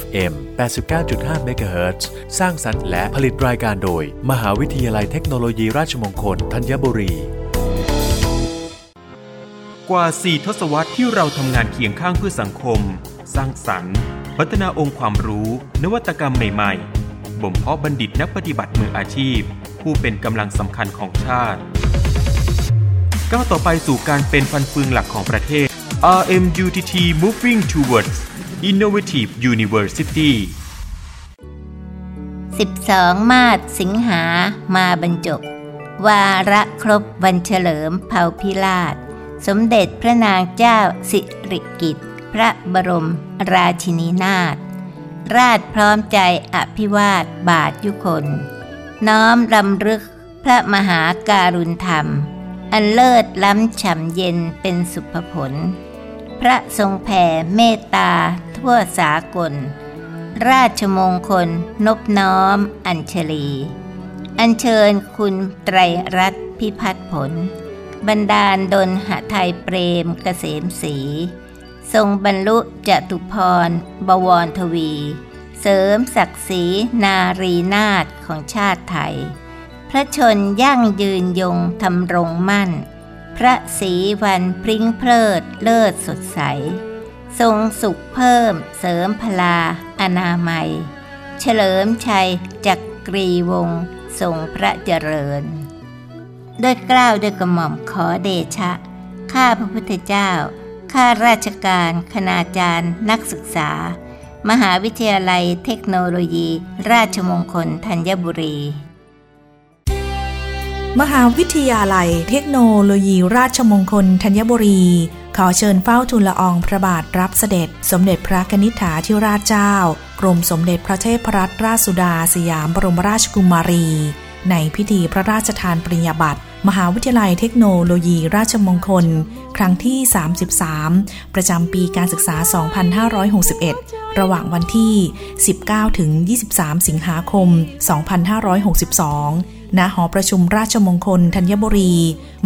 FM 89.5 MHz สร้างสรรค์และผลิตรายการโดย มหาวิทยาลัยเทคโนโลยีราชมงคลธัญบุรี กว่า 4 ทศวรรษที่เราทำงานเคียงข้างเพื่อสังคม สร้างสรรค์ พัฒนาองค์ความรู้ นวัตกรรมใหม่ๆ บ่มเพาะบัณฑิตนักปฏิบัติมืออาชีพ ผู้เป็นกำลังสำคัญของชาติก้าวต่อไปสู่การเป็นฟันเฟืองหลักของประเทศ RMUTT Moving Towards Innovative University 12 มาศสิงหามาบรรจบ วาระครบวันเฉลิมเผาพิราช สมเด็จพระนางเจ้าสิริกิติ์พระบรมราชินีนาถราชพร้อมใจอภิวาทบาทยุคน น้อมรำลึกพระมหาการุณธรรม อันเลิศล้ำฉ่ำเย็นเป็นสุภผล พระทรงแผ่เมตตา ทั่วสากล ราชมงคล นบน้อม อัญชลี อัญเชิญคุณไตรรัตน์พิพัฒน์ผล บรรดาลดลหไทยเปรมเกษมศรีทรงบรรลุจตุพร บวรทวี เสริมศักดิ์ศรีนารีนาถของชาติไทย พระชนยั่งยืนยงทำรงมั่น พระศรีวันพริ้งเพลิดเลิศสดใส ทรงสุขเพิ่มเสริมพลา อนามัย เฉลิมชัยจักกรีวงทรงพระเจริญ ด้วยกล้าวด้วยกระหม่อมขอเดชะ ข้าพระพุทธเจ้า ข้าราชการ คณาจารย์ นักศึกษา มหาวิทยาลัยเทคโนโลยี ราชมงคลธัญบุรี มหาวิทยาลัยเทคโนโลยีราชมงคลธัญบุรี ขอเชิญเฝ้าทูลละอองพระบาทรับเสด็จ สมเด็จพระนิษฐาธิราชเจ้า กรมสมเด็จพระเทพรัตนราชสุดาสยามบรมราชกุมารี ในพิธีพระราชทานปริญญาบัตรมหาวิทยาลัยเทคโนโลยี ราชมงคล ครั้งที่ 33 ประจำปีการศึกษา 2561 ระหว่างวันที่ 19 ถึง 23 สิงหาคม 2562 ณหอประชุมราชมงคลธัญบุรี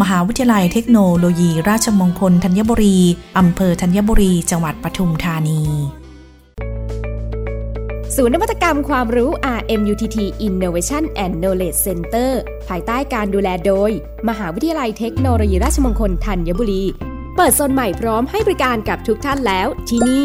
มหาวิทยาลัยเทคโนโลยี ราชมงคลธัญบุรี อำเภอธัญบุรี จังหวัดปทุมธานี ศูนย์นวัตกรรมความรู้ RMUTT Innovation and Knowledge Center ภายใต้การดูแลโดย มหาวิทยาลัยเทคโนโลยีราชมงคลธัญบุรี เปิดโซนใหม่พร้อมให้บริการกับทุกท่านแล้วที่นี่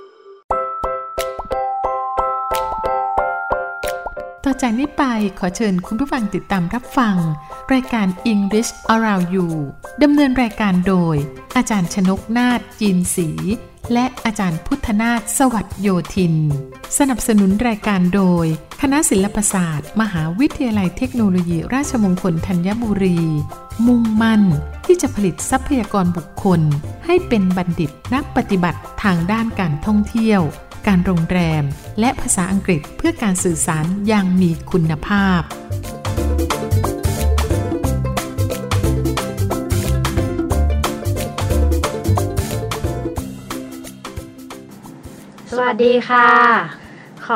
ต่อจากนี้ไปขอเชิญคุณผู้ฟังติดตามรับฟัง รายการ English Around You ดำเนินรายการโดย อาจารย์ชนกนาฏจีนศรีและอาจารย์พุทธนาถสวัสดโยธิน สนับสนุนรายการโดย คณะศิลปศาสตร์ มหาวิทยาลัยเทคโนโลยีราชมงคลธัญบุรี มุ่งมั่นที่จะผลิตทรัพยากรบุคคล ให้เป็นบัณฑิตนักปฏิบัติทางด้านการท่องเที่ยว การโรงแรม และภาษาอังกฤษเพื่อการสื่อสารอย่างมีคุณภาพ สวัสดีค่ะ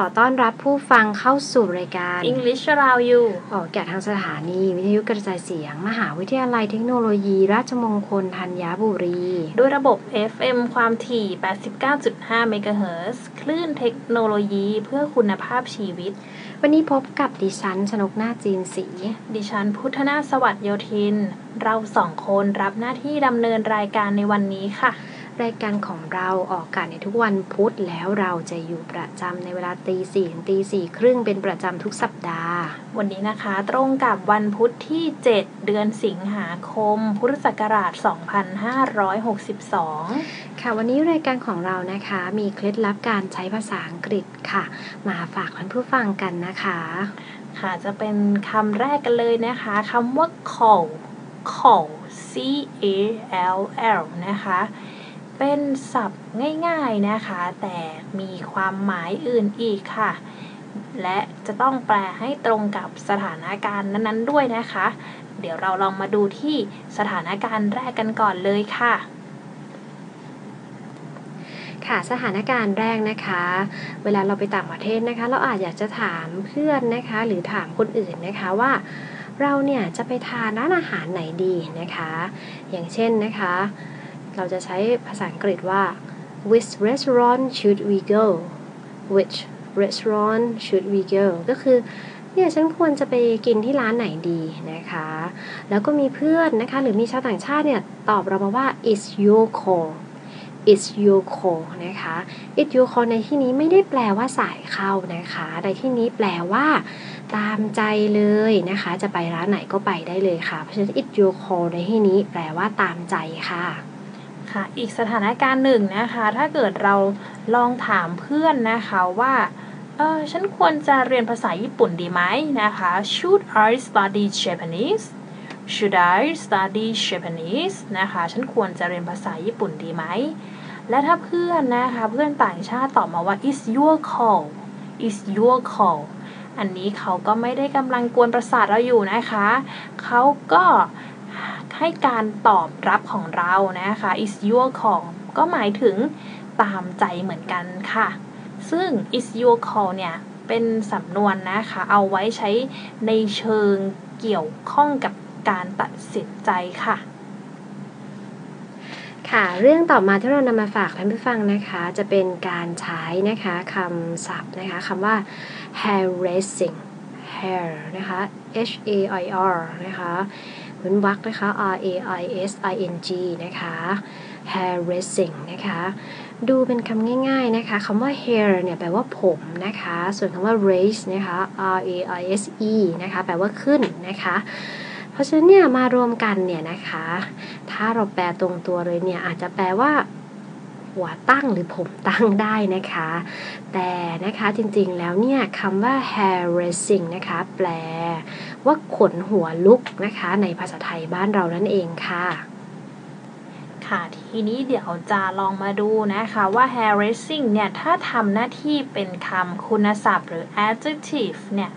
อต้อนรับผู้ฟังเข้าสู่รายการ English Around You ออกแก่ทางสถานี วิทยุกระจายเสียง มหาวิทยาลัยเทคโนโลยี ราชมงคลธัญบุรี ด้วยระบบ FM ความถี่ 89.5 MHz คลื่นเทคโนโลยีเพื่อคุณภาพชีวิต วันนี้พบกับดิฉันชนกนาฏจีนศรีดิฉันพุทธนาถสวัสดโยธิน เราสองคนรับหน้าที่ดำเนินรายการในวันนี้ค่ะ รายการของเราออกอากาศในทุกวันพุธแล้วเราจะอยู่ประจำในเวลาตีสี่ถึงตีสี่ครึ่งเป็นประจำทุกสัปดาห์ วันนี้นะคะ ตรงกับวันพุธที่ 7 เดือนสิงหาคม พุทธศักราช 2562 ค่ะ วันนี้รายการของเรานะคะ มีเคล็ดลับการใช้ภาษาอังกฤษค่ะ มาฝากท่านผู้ฟังกันนะคะ ค่ะจะเป็นคำแรกกันเลยนะคะคำว่า call call c a l l นะคะ เป็นศัพท์ง่ายๆนะคะ แต่มีความหมายอื่นอีกค่ะ และจะต้องแปลให้ตรงกับสถานการณ์นั้นๆด้วยนะคะ เดี๋ยวเราลองมาดูที่สถานการณ์แรกกันก่อนเลยค่ะ ค่ะสถานการณ์แรกนะคะ เวลาเราไปต่างประเทศนะคะ เราอาจอยากจะถามเพื่อนนะคะ หรือถามคนอื่นนะคะว่าเราเนี่ยจะไปทานร้านอาหารไหนดีนะคะ อย่างเช่นนะคะ เราจะใช้ภาษาอังกฤษว่า which restaurant should we go which restaurant should we go ก็คือเนี่ยฉันควรจะไปกินที่ร้านไหนดีนะคะ แล้วก็มีเพื่อนนะคะ หรือมีชาวต่างชาติเนี่ย ตอบเรามาว่า is your call is your call นะคะ is your call ในที่นี้ไม่ได้แปลว่าสายเข้านะคะ ในที่นี้แปลว่าตามใจเลยนะคะ จะไปร้านไหนก็ไปได้เลยค่ะ เพราะฉะนั้น is your call ในที่นี้แปลว่าตามใจค่ะ ค่ะ อีกสถานการณ์หนึ่งนะคะ ถ้าเกิดเราลองถามเพื่อนนะคะว่าเออฉันควรจะเรียนภาษาญี่ปุ่นดีไหมนะคะ should I study Japanese should I study Japanese นะคะ ฉันควรจะเรียนภาษาญี่ปุ่นดีไหม และถ้าเพื่อนนะคะ เพื่อนต่างชาติตอบมาว่า is your call is your call อันนี้เขาก็ไม่ได้กำลังกวนประสาทเราอยู่นะคะ เขาก็ ให้การตอบรับของเรานะคะ is your call ก็หมายถึงตามใจเหมือนกันค่ะ ซึ่ง is your call เนี่ยเป็นสำนวนนะคะ เอาไว้ใช้ในเชิงเกี่ยวข้องกับการตัดสินใจค่ะค่ะ เรื่องต่อมาที่เรานำมาฝากท่านผู้ฟังนะคะ จะเป็นการใช้นะคะคำศัพท์นะคะคำว่า hair raising hair นะคะ h a i r นะคะ เว้นวรรคนะคะ r a i s i n g นะคะ hair raising นะคะ ดูเป็นคำง่ายๆนะคะคำว่า hair เนี่ยแปลว่าผมนะคะ ส่วนคำว่า raise นะคะ r a i s e นะคะ แปลว่าขึ้นนะคะ เพราะฉะนั้นเนี่ยมารวมกันเนี่ยนะคะ ถ้าเราแปลตรงตัวเลยเนี่ยอาจจะแปลว่า หัวตั้งหรือผมตั้งได้นะคะ แต่นะคะจริงๆแล้วเนี่ยคำว่า hair raising นะคะ แปลว่าขนหัวลุกนะคะ ในภาษาไทยบ้านเรานั่นเองค่ะค่ะ ทีนี้เดี๋ยวจะลองมาดูนะคะว่า hair raising เนี่ย ถ้าทำหน้าที่เป็นคำคุณศัพท์หรือ adjective เนี่ย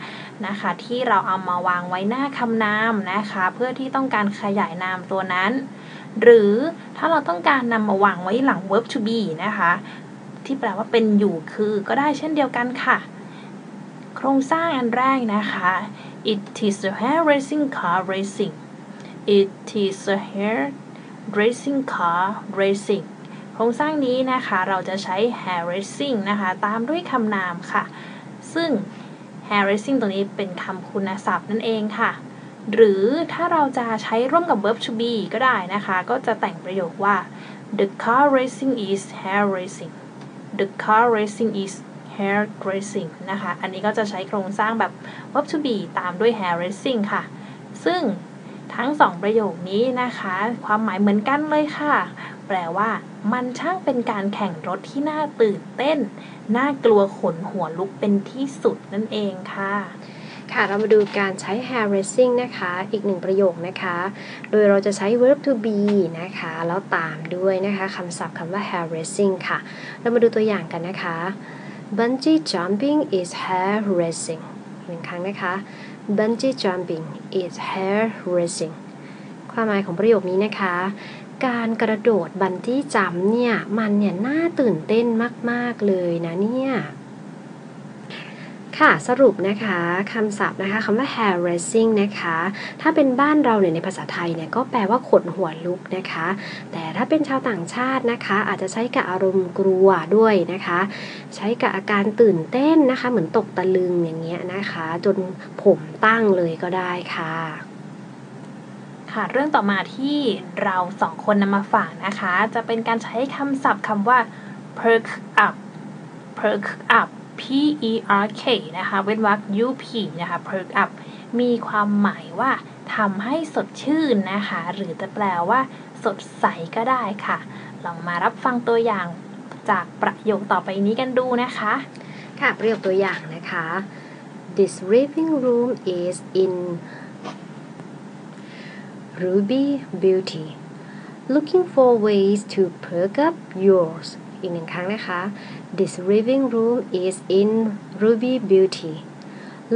นะคะ ที่เราเอามาวางไว้หน้าคำนามนะคะ เพื่อที่ต้องการขยายนามตัวนั้น หรือถ้าเราต้องการนำมาวางไว้หลัง verb to be นะคะ ที่แปลว่าเป็นอยู่คือก็ได้เช่นเดียวกันค่ะ โครงสร้างอันแรกนะคะ it is a hair racing car racing it is a hair racing car racing โครงสร้างนี้นะคะเราจะใช้ hair racing นะคะตามด้วยคำนามค่ะ ซึ่ง hair racing ตรงนี้เป็นคำคุณศัพท์นั่นเองค่ะ หรือถ้าเราจะใช้ร่วมกับ verb to be ก็ได้นะคะ ก็จะแต่งประโยคว่า the car racing is hair racing the car racing is hair racing นะคะ อันนี้ก็จะใช้โครงสร้างแบบ verb to be ตามด้วย hair racing ค่ะ ซึ่งทั้งสองประโยคนี้นะคะ ความหมายเหมือนกันเลยค่ะ แปลว่ามันช่างเป็นการแข่งรถที่น่าตื่นเต้น น่ากลัวขนหัวลุกเป็นที่สุดนั่นเองค่ะ ค่ะ เรามาดูการใช้ hair raising นะคะ อีกหนึ่งประโยคนะคะ โดยเราจะใช้ verb to be นะคะ แล้วตามด้วยนะคะคำศัพท์คำว่า hair raising ค่ะ เรามาดูตัวอย่างกันนะคะ bungee jumping is hair raising หนึ่งครั้งนะคะ bungee jumping is hair raising ความหมายของประโยคนี้นะคะ การกระโดดบันจี้จัมเนี่ย มันเนี่ยน่าตื่นเต้นมาก ๆ เลยนะเนี่ย ค่ะสรุปนะคะคำศัพท์นะคะคำว่า hair raising นะคะ ถ้าเป็นบ้านเราเนี่ยในภาษาไทยเนี่ยก็แปลว่าขนหัวลุกนะคะ แต่ถ้าเป็นชาวต่างชาตินะคะ อาจจะใช้กับอารมณ์กลัวด้วยนะคะ ใช้กับอาการตื่นเต้นนะคะ เหมือนตกตะลึงอย่างเงี้ยนะคะ จนผมตั้งเลยก็ได้ค่ะค่ะเรื่องต่อมาที่เราสองคนนำมาฝากนะคะ จะเป็นการใช้คำศัพท์คำว่า perk up perk up P E R K นะคะ เว้นวรรค U P นะคะ perk up มีความหมายว่าทำให้สดชื่นนะคะ หรือจะแปลว่าสดใสก็ได้ค่ะ ลองมารับฟังตัวอย่างจากประโยคต่อไปนี้กันดูนะคะ ค่ะประโยคตัวอย่างนะคะ This living room is in Ruby Beauty looking for ways to perk up yours อีกหนึ่งครั้งนะคะ This living room is in Ruby Beauty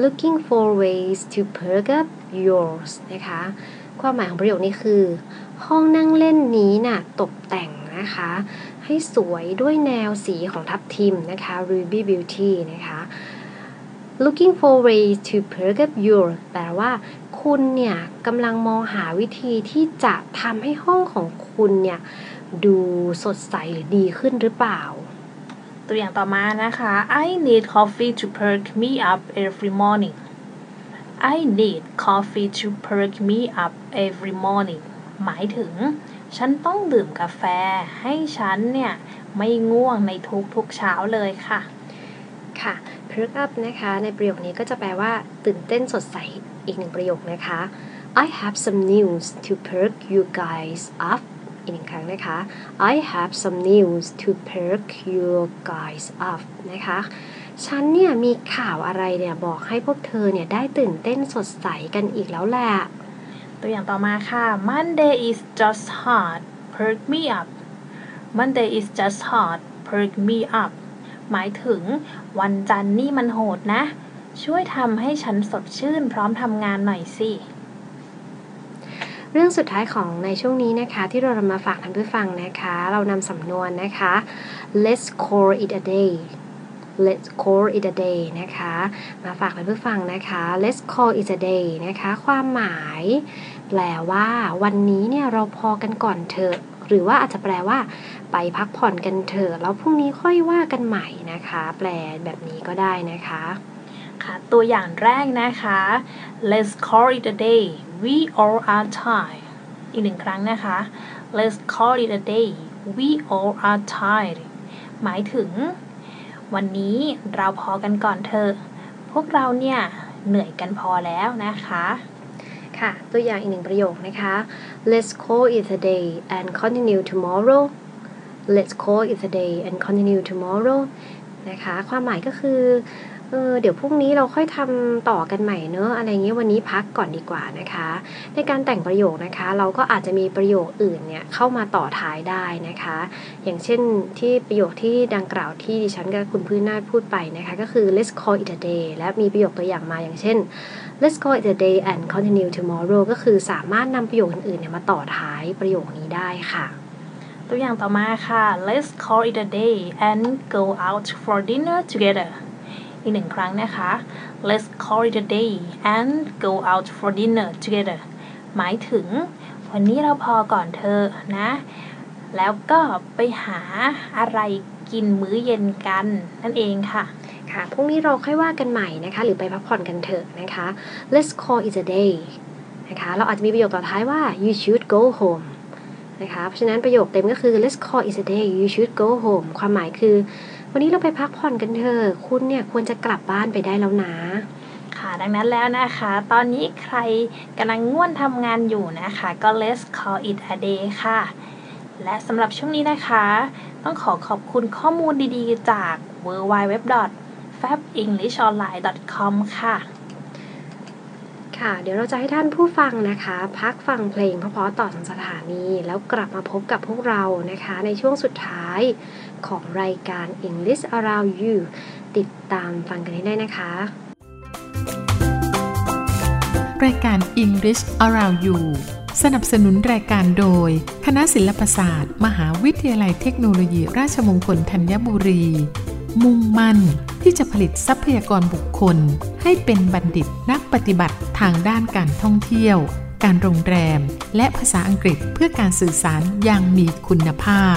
looking for ways to perk up yours นะคะ ความหมายของประโยคนี้คือ ห้องนั่งเล่นนี้น่ะตกแต่งนะคะ ให้สวยด้วยแนวสีของทับทิมนะคะ Ruby Beauty นะคะ looking for ways to perk up your แปลว่าคุณเนี่ยกำลังมองหาวิธีที่จะทำให้ห้องของคุณเนี่ย ดูสดใสหรือดีขึ้นหรือเปล่า ตัวอย่างต่อมานะคะ I need coffee to perk me up every morning I need coffee to perk me up every morning หมายถึง ฉันต้องดื่มกาแฟให้ฉันเนี่ย ไม่ง่วงในทุกๆเช้าเลยค่ะ ค่ะ perk up นะคะ ในประโยคนี้ก็จะแปลว่า ตื่นเต้นสดใสอีกหนึ่งประโยคนะคะ I have some news to perk you guys up อีกหนึ่งครั้งนะคะ I have some news to perk you guys up นะคะ ฉันเนี่ยมีข่าวอะไรเนี่ยบอกให้พวกเธอเนี่ยได้ตื่นเต้นสดใสกันอีกแล้วแหละ ตัวอย่างต่อมาค่ะ Monday is just hard perk me up Monday is just hard perk me up หมายถึงวันจันทร์นี่มันโหดนะ ช่วยทำให้ฉันสดชื่นพร้อมทำงานหน่อยสิ เรื่องสุดท้ายของในช่วงนี้นะคะ ที่เรานำมาฝากท่านผู้ฟังนะคะ เรานำสำนวนนะคะ let's call it a day let's call it a day นะคะ มาฝากท่านผู้ฟังนะคะ let's call it a day นะคะ ความหมาย แปลว่า วันนี้เนี่ยเราพอกันก่อนเถอะ หรือว่าอาจจะแปลว่า ไปพักผ่อนกันเถอะ แล้วพรุ่งนี้ค่อยว่ากันใหม่นะคะ แปลแบบนี้ก็ได้นะคะ ค่ะตัวอย่างแรกนะคะ let's call it a day we all are tired อีกหนึ่งครั้งนะคะ let's call it a day we all are tired หมายถึง วันนี้เราพอกันก่อนเถอะ พวกเราเนี่ย เหนื่อยกันพอแล้วนะคะค่ะตัวอย่างอีกหนึ่งประโยคนะคะ let's call it a day and continue tomorrow let's call it a day and continue tomorrow นะคะ ความหมายก็คือ เออเดี๋ยวพรุ่งนี้เราค่อยทำต่อกันใหม่เนอะอะไรเงี้ยวันนี้พักก่อนดีกว่านะคะ ในการแต่งประโยคนะคะ เราก็อาจจะมีประโยคอื่นเนี่ยเข้ามาต่อท้ายได้นะคะ อย่างเช่นที่ประโยคที่ดังกล่าวที่ดิฉันกับคุณพื้นนาพูดไปนะคะก็คือ let's call it a day และมีประโยคตัวอย่างมาอย่างเช่น let's call it a day and continue tomorrow ก็คือสามารถนำประโยคอื่นๆเนี่ยมาต่อท้ายประโยคนี้ได้ค่ะตัวอย่างต่อมาค่ะ let's call it a day and go out for dinner together อีกหนึ่งครั้งนะคะ let's call it a day and go out for dinner together หมายถึง วันนี้เราพอก่อนเธอนะ แล้วก็ไปหาอะไรกินมื้อเย็นกัน นั่นเองค่ะค่ะพรุ่งนี้เราค่อยว่ากันใหม่นะคะ หรือไปพักผ่อนกันเถอะนะคะ let's call it a day นะคะ เราอาจจะมีประโยคต่อท้ายว่า you should go home นะคะ เพราะฉะนั้นประโยคเต็มก็คือ let's call it a day you should go home ความหมายคือ วันนี้เราไปพักผ่อนกันเถอะคุณเนี่ยควรจะกลับบ้านไปได้แล้วนะค่ะดังนั้นแล้วนะคะ ตอนนี้ใครกำลังง่วนทำงานอยู่นะคะ ก็ let's call it a day ค่ะ และสำหรับช่วงนี้นะคะ ต้องขอขอบคุณข้อมูลดีๆ จาก w w w f a b e n g l i s h o n l i n e c o m ค่ะ ค่ะ เดี๋ยวเราจะให้ท่านผู้ฟังนะคะ พักฟังเพลงเพราะๆต่อทางสถานี แล้วกลับมาพบกับพวกเรานะคะ ในช่วงสุดท้าย ของรายการ English Around You ติดตามฟังกันให้ได้นะคะ รายการ English Around You สนับสนุนรายการโดย คณะศิลปศาสตร์ มหาวิทยาลัยเทคโนโลยี ราชมงคลธัญบุรี มุ่งมั่นที่จะผลิตทรัพยากรบุคคล ให้เป็นบัณฑิตนักปฏิบัติทางด้านการท่องเที่ยว การโรงแรม และภาษาอังกฤษเพื่อการสื่อสารอย่างมีคุณภาพ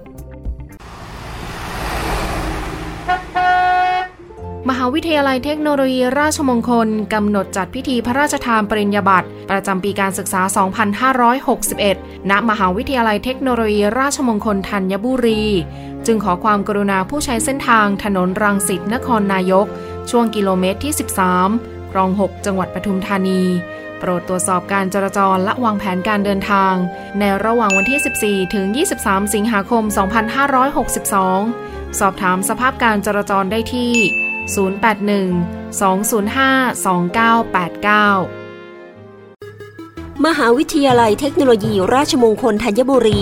มหาวิทยาลัยเทคโนโลยีราชมงคล กำหนดจัดพิธีพระราชทานปริญญาบัตรประจำปีการศึกษา 2561 ณ มหาวิทยาลัยเทคโนโลยีราชมงคลธัญบุรี จึงขอความกรุณาผู้ใช้เส้นทางถนนรังสิตนครนายก ช่วงกิโลเมตรที่ 13 คลอง 6 จังหวัดปทุมธานีโปรดตรวจสอบการจราจรและวางแผนการเดินทาง ในระหว่างวันที่ 14 ถึง 23 สิงหาคม 2562 สอบถามสภาพการจราจรได้ที่ 081-205-2989 มหาวิทยาลัยเทคโนโลยีราชมงคลธัญบุรี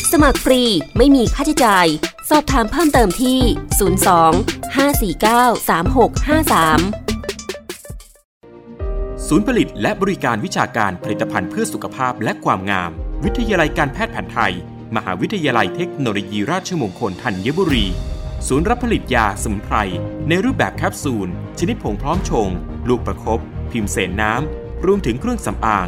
สมัครฟรี ไม่มีค่าใช้จ่าย สอบถามเพิ่มเติมที่ 02 549 3653 ศูนย์ผลิตและบริการวิชาการผลิตภัณฑ์เพื่อสุขภาพและความงาม วิทยาลัยการแพทย์แผนไทย มหาวิทยาลัยเทคโนโลยีราชมงคลธัญบุรี ศูนย์รับผลิตยาสมุนไพร ในรูปแบบแคปซูล ชนิดผงพร้อมชง ลูกประครบพิมพ์เสนน้ำ รวมถึงเครื่องสำอาง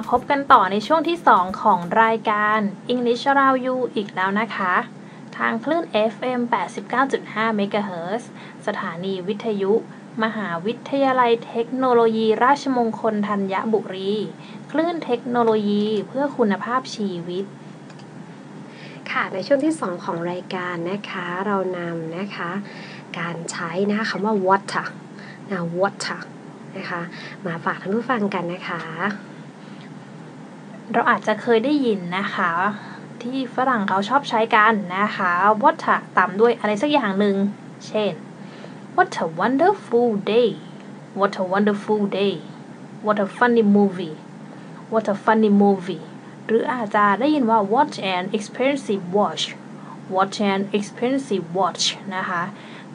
มาพบกันต่อในช่วงที่ 2 ของรายการ English Around You อีกแล้วนะคะ ทางคลื่น FM 89.5 MHz สถานีวิทยุ มหาวิทยาลัยเทคโนโลยีราชมงคลธัญบุรี คลื่นเทคโนโลยีเพื่อคุณภาพชีวิตค่ะในช่วงที่ 2 ของรายการนะคะเรานำนะคะการใช้นะคะคำว่า water นะ water นะคะมาฝากท่านผู้ฟังกันนะคะ เราอาจจะเคยได้ยินนะคะ ที่ฝรั่งเขาชอบใช้กันนะคะ water ตามด้วยอะไรสักอย่างหนึ่ง เช่น what a wonderful day what a wonderful day what a funny movie what a funny movie หรืออาจจะได้ยินว่า what an expensive watch what an expensive watch นะคะ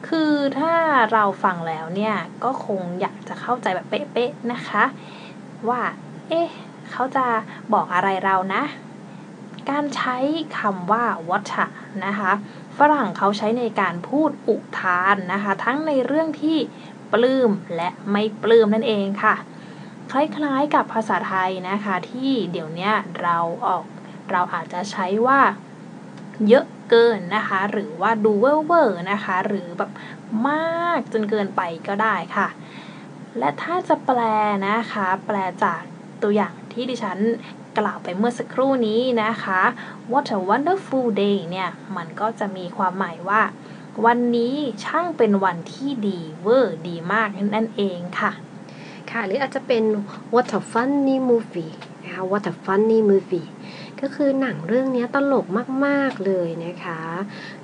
คือถ้าเราฟังแล้วเนี่ย ก็คงอยากจะเข้าใจแบบเป๊ะๆนะคะ ว่า เอ๊ะ เขาจะบอกอะไรเรานะ การใช้คำว่า water นะคะฝรั่งเขาใช้ในการพูดอุทานนะคะ ทั้งในเรื่องที่ปลื้มและไม่ปลื้มนั่นเองค่ะ คล้ายๆกับภาษาไทยนะคะที่เดี๋ยวนี้เราออกเราอาจจะใช้ว่าเยอะเกินนะคะ หรือว่าดูเวอร์เวอร์นะคะ หรือแบบมากจนเกินไปก็ได้ค่ะ และถ้าจะแปลนะคะ แปลจากตัวอย่าง ที่ดิฉันกล่าวไปเมื่อสักครู่นี้นะคะ What a wonderful day เนี่ย มันก็จะมีความหมายว่า วันนี้ช่างเป็นวันที่ดีเวอร์ดีมากนั่นเองค่ะ ค่ะ หรืออาจจะเป็น What a funny movie นะคะ What a funny movie ก็คือหนังเรื่องนี้ตลกมาก ๆ เลยนะคะ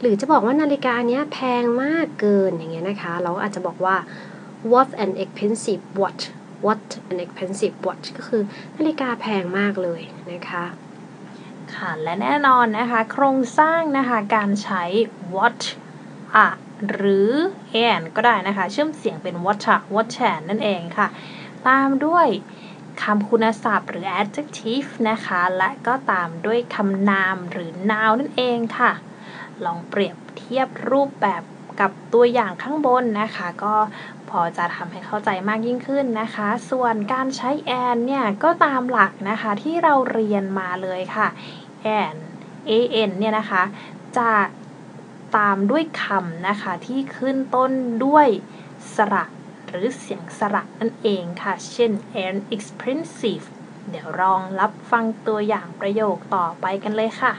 หรือจะบอกว่านาฬิกาเนี้ยแพงมากเกินอย่างเงี้ยนะคะ เราอาจจะบอกว่า what an expensive watch what an expensive watch ก็คือนาฬิกาแพงมากเลยนะคะค่ะและแน่นอนนะคะ โครงสร้างนะคะการใช้ what อะหรือ and ก็ได้นะคะ เชื่อมเสียงเป็น what a what an นั่นเองค่ะ ตามด้วยคำคุณศัพท์หรือ adjective นะคะ และก็ตามด้วยคำนามหรือ noun นั่นเองค่ะ ลองเปรียบเทียบรูปแบบกับตัวอย่างข้างบนนะคะ ก็ พอจะทำให้เข้าใจมากยิ่งขึ้นนะคะ ส่วนการใช้ and เนี่ยก็ตามหลักนะคะที่เราเรียนมาเลยค่ะ and an เนี่ยนะคะจะตามด้วยคำนะคะที่ขึ้นต้นด้วยสระหรือเสียงสระนั่นเองค่ะ เช่น an expensive เดี๋ยวลองรับฟังตัวอย่างประโยคต่อไปกันเลยค่ะ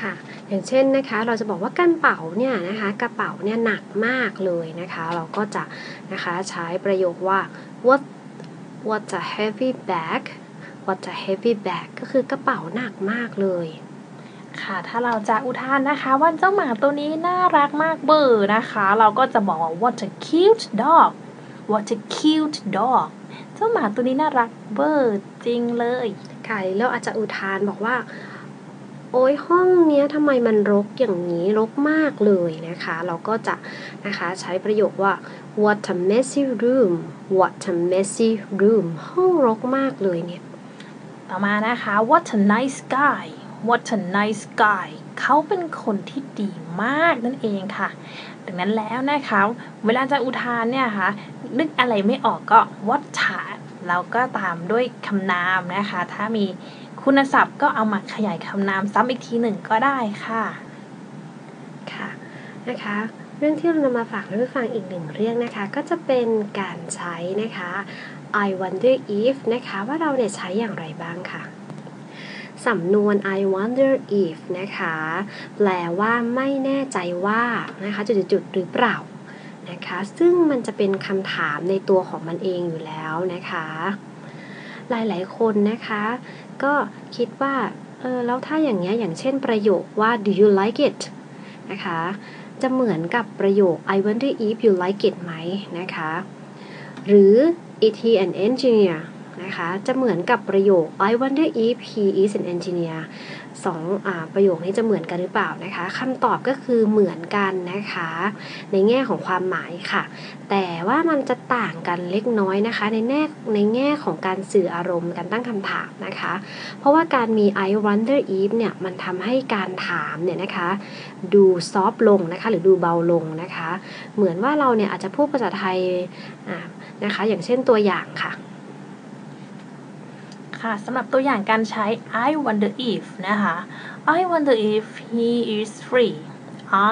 ค่ะ อย่างเช่นนะคะ เราจะบอกว่ากระเป๋าเนี่ยนะคะกระเป๋าเนี่ยหนักมากเลยนะคะ เราก็จะนะคะใช้ประโยคว่า what what a heavy bag what a heavy bag ก็คือกระเป๋าหนักมากเลยค่ะ ถ้าเราจะอุทานนะคะ ว่าเจ้าหมาตัวนี้น่ารักมากเบอร์นะคะ เราก็จะบอกว่า what a cute dog what a cute dog เจ้าหมาตัวนี้น่ารักเบอร์จริงเลย ค่ะ แล้วอาจจะอุทานบอกว่า โอ้ยห้องเนี้ยทำไมมันรกอย่างนี้รกมากเลยนะคะ เราก็จะนะคะใช้ประโยคว่า what a messy room what a messy room ห้องรกมากเลยเนี่ย ต่อมานะคะ what a nice guy what a nice guy เขาเป็นคนที่ดีมากนั่นเองค่ะ ดังนั้นแล้วนะคะ เวลาจะอุทานเนี่ยค่ะนึกอะไรไม่ออกก็ what a แล้วก็ตามด้วยคำนามนะคะ ถ้ามี คุณศัพท์ก็เอามาขยายคำนามซ้ำอีกทีหนึ่งก็ได้ค่ะ ค่ะนะคะ เรื่องที่เรานำมาฝากท่านผู้ฟังอีกหนึ่งเรื่องนะคะ ก็จะเป็นการใช้นะคะ I wonder if นะคะ ว่าเราเนี่ยใช้อย่างไรบ้างค่ะสำนวน I wonder if นะคะ แปลว่าไม่แน่ใจว่านะคะจุดๆหรือเปล่านะคะ ซึ่งมันจะเป็นคำถามในตัวของมันเองอยู่แล้วนะคะ หลาย ๆ คนนะคะ ก็คิดว่าเออแล้วถ้าอย่างเงี้ยอย่างเช่นประโยคว่า do you like it นะคะ จะเหมือนกับประโยค I wonder if you like it ไหมนะคะ หรือ is he an engineer นะคะ จะเหมือนกับประโยค I wonder if he is an engineer สองอประโยคนี้จะเหมือนกันหรือเปล่านะคะคำตอบก็คือเหมือนกันนะคะ ในแง่ของความหมายค่ะ แต่ว่ามันจะต่างกันเล็กน้อยนะคะ ในแง่ในแง่ของการสื่ออารมณ์การตั้งคำถามนะคะ เพราะว่าการมี I wonder if เนี่ยมันทำให้การถามเนี่ยนะคะ ดูซอฟลงนะคะ หรือดูเบาลงนะคะ เหมือนว่าเราเนี่ยอาจจะพูดภาษาไทยนะคะ อย่างเช่นตัวอย่างค่ะ ค่ะสำหรับตัวอย่างการใช้ I wonder if นะคะ I wonder if he is free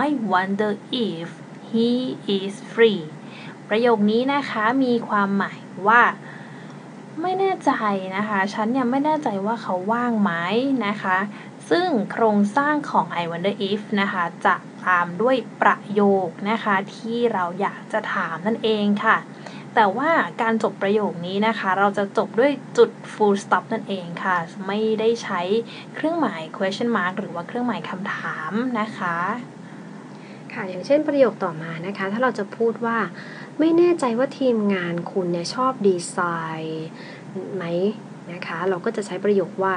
I wonder if he is free ประโยคนี้นะคะมีความหมายว่า ไม่แน่ใจนะคะ ฉันยังไม่แน่ใจว่าเขาว่างไหมนะคะ ซึ่งโครงสร้างของ I wonder if นะคะ จะตามด้วยประโยคนะคะ ที่เราอยากจะถามนั่นเองค่ะ แต่ว่าการจบประโยคนี้นะคะ เราจะจบด้วยจุด full stop นั่นเองค่ะ ไม่ได้ใช้เครื่องหมาย question mark หรือว่าเครื่องหมายคำถามนะคะค่ะอย่างเช่นประโยคต่อมานะคะ ถ้าเราจะพูดว่าไม่แน่ใจว่าทีมงานคุณเนี่ยชอบดีไซน์ไหมนะคะ เราก็จะใช้ประโยคว่า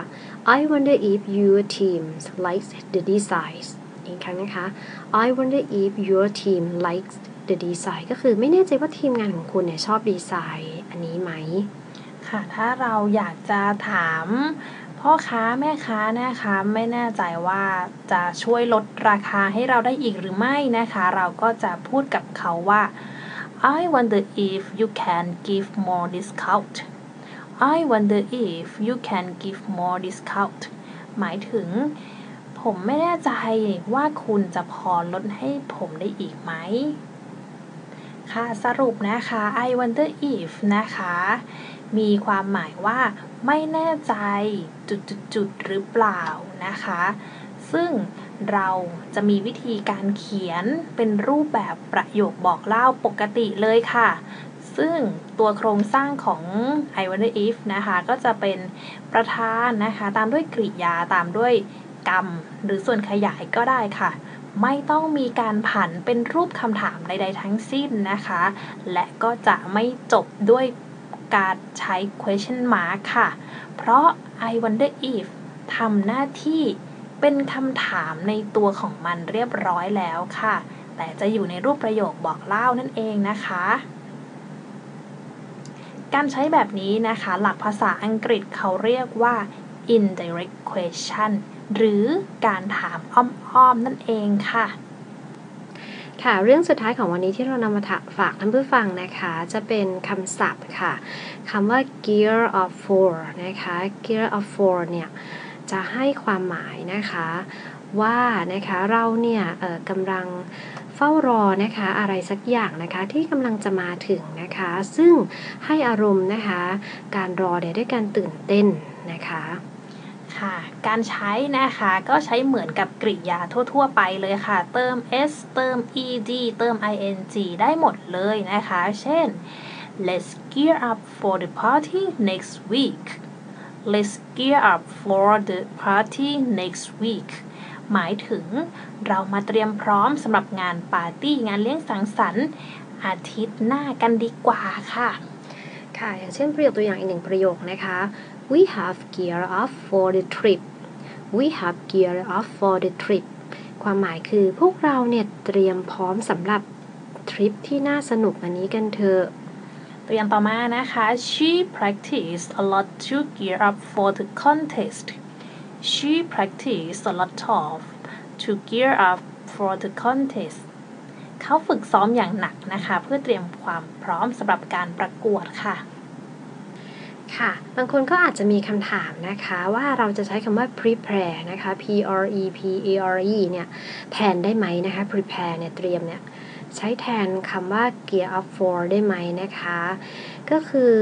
I wonder if your team likes the designs อีกครั้งนะคะ I wonder if your team likes the design ก็คือไม่แน่ใจว่าทีมงานของคุณเนี่ยชอบดีไซน์อันนี้ไหม ค่ะถ้าเราอยากจะถามพ่อค้าแม่ค้านะคะไม่แน่ใจว่าจะช่วยลดราคาให้เราได้อีกหรือไม่นะคะ เราก็จะพูดกับเขาว่า I wonder if you can give more discount I wonder if you can give more discount หมายถึง ผมไม่แน่ใจว่าคุณจะพอลดให้ผมได้อีกไหม ค่ะสรุปนะคะ I wonder if นะคะ มีความหมายว่าไม่แน่ใจจุดๆหรือเปล่านะคะ ซึ่งเราจะมีวิธีการเขียนเป็นรูปแบบประโยคบอกเล่าปกติเลยค่ะ ซึ่งตัวโครงสร้างของ I wonder if นะคะ ก็จะเป็นประธานนะคะ ตามด้วยกริยาตามด้วยกรรม หรือส่วนขยายก็ได้ค่ะ ไม่ต้องมีการผันเป็นรูปคำถามใดๆทั้งสิ้นนะคะ และก็จะไม่จบด้วยการใช้ question mark ค่ะ เพราะ I wonder if ทำหน้าที่เป็นคำถามในตัวของมันเรียบร้อยแล้วค่ะ แต่จะอยู่ในรูปประโยคบอกเล่านั่นเองนะคะ การใช้แบบนี้นะคะ หลักภาษาอังกฤษเขาเรียกว่า indirect question หรือการถามอ้อมๆนั่นเองค่ะ ค่ะ เรื่องสุดท้ายของวันนี้ที่เรานำมาฝากท่านผู้ฟังนะคะ จะเป็นคำศัพท์ค่ะคำว่า gear of four นะคะ gear of four เนี่ยจะให้ความหมายนะคะว่านะคะเราเนี่ยกำลังเฝ้ารอนะคะอะไรสักอย่างนะคะที่กำลังจะมาถึงนะคะ ซึ่งให้อารมณ์นะคะ การรอเดี๋ยวด้วยการตื่นเต้นนะคะ ค่ะ การใช้นะคะก็ใช้เหมือนกับกริยาทั่ว ๆ ไปเลยค่ะ เติม s เติม ed เติม ing ได้หมดเลยนะคะ เช่น let's gear up for the party next week let's gear up for the party next week หมายถึงเรามาเตรียมพร้อมสำหรับงานปาร์ตี้งานเลี้ยงสังสรรค์ อาทิตย์หน้ากันดีกว่าค่ะ ค่ะ อย่างเช่นประโยคตัวอย่างอีกหนึ่งประโยคนะคะ we have gear up for the trip we have gear up for the trip ความหมายคือพวกเราเนี่ยเตรียมพร้อมสำหรับทริปที่น่าสนุกอันนี้กันเถอะตัวอย่างต่อมานะคะ she practiced a lot to gear up for the contest she practiced a lot of to gear up for the contest เขาฝึกซ้อมอย่างหนักนะคะ เพื่อเตรียมความพร้อมสำหรับการประกวดค่ะ ค่ะ บางคนก็อาจจะมีคำถามนะคะว่าเราจะใช้คำว่า prepare นะคะ p r e p a r e เนี่ยแทนได้ไหมนะคะ prepare เนี่ยเตรียมเนี่ยใช้แทนคำว่า gear up for ได้ไหมนะคะ ก็คือ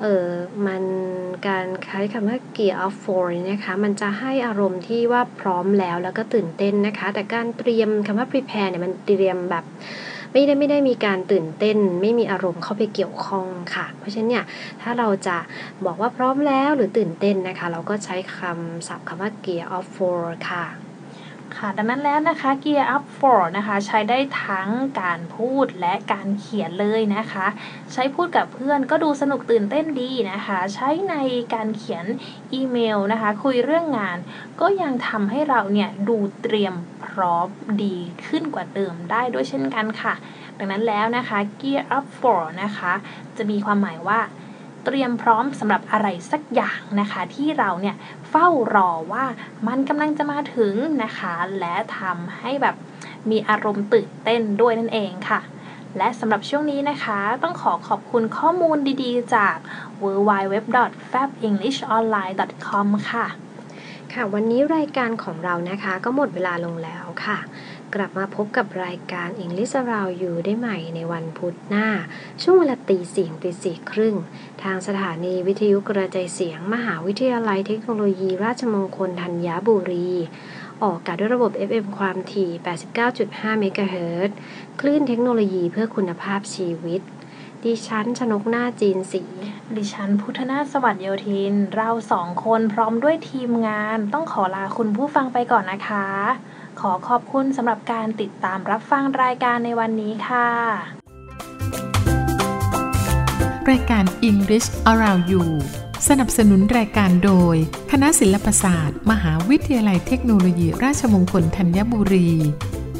เออมันการใช้คำว่า gear up for นะคะ มันจะให้อารมณ์ที่ว่าพร้อมแล้วแล้วก็ตื่นเต้นนะคะ แต่การเตรียมคำว่า prepare เนี่ยมันเตรียมแบบ ไม่ได้ไม่ได้มีการตื่นเต้น ไม่มีอารมณ์เข้าไปเกี่ยวข้องค่ะ เพราะฉะนั้นเนี่ยถ้าเราจะบอกว่าพร้อมแล้วหรือตื่นเต้นนะคะ เราก็ใช้คำศัพท์คำว่า gear up for ค่ะ ค่ะ ดังนั้นแล้วนะคะ Gear Up for นะคะ ใช้ได้ทั้งการพูดและการเขียนเลยนะคะ ใช้พูดกับเพื่อนก็ดูสนุกตื่นเต้นดีนะคะ ใช้ในการเขียนอีเมลนะคะ คุยเรื่องงาน ก็ยังทำให้เราเนี่ยดูเตรียมพร้อมดีขึ้นกว่าเดิมได้ด้วยเช่นกันค่ะ ดังนั้นแล้วนะคะ Gear Up for นะคะ จะมีความหมายว่า เตรียมพร้อมสำหรับอะไรสักอย่างนะคะ ที่เราเนี่ยเฝ้ารอว่ามันกำลังจะมาถึงนะคะ และทำให้แบบมีอารมณ์ตื่นเต้นด้วยนั่นเองค่ะ และสำหรับช่วงนี้นะคะ ต้องขอขอบคุณข้อมูลดีๆ จาก w w w f a b e n g l i s h o n l i n e c o m ค่ะ ค่ะ วันนี้รายการของเรานะคะ ก็หมดเวลาลงแล้วค่ะ กลับมาพบกับรายการ English Around You ได้ใหม่ในวันพุธหน้า ช่วงเวลาตีสี่ตีสี่ครึ่ง ทางสถานีวิทยุกระจายเสียง มหาวิทยาลัยเทคโนโลยี ราชมงคลธัญบุรี ออกอากาศด้วยระบบ FM ความถี่ 89.5 เมกะเฮิรตซ์คลื่นเทคโนโลยีเพื่อคุณภาพชีวิตดิฉันชนกหน้าจีนสี ดิฉันพุทธนาสวัสดิ์โยธิน เราสองคนพร้อมด้วยทีมงาน ต้องขอลาคุณผู้ฟังไปก่อนนะคะ ขอขอบคุณสำหรับการติดตามรับฟังรายการในวันนี้ค่ะ รายการ English Around You สนับสนุนรายการโดย คณะศิลปศาสตร์ มหาวิทยาลัยเทคโนโลยีราชมงคลธัญบุรี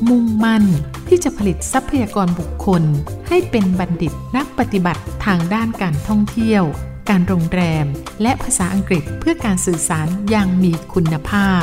มุ่งมั่นที่จะผลิตทรัพยากรบุคคล ให้เป็นบัณฑิตนักปฏิบัติทางด้านการท่องเที่ยว การโรงแรม และภาษาอังกฤษเพื่อการสื่อสารอย่างมีคุณภาพ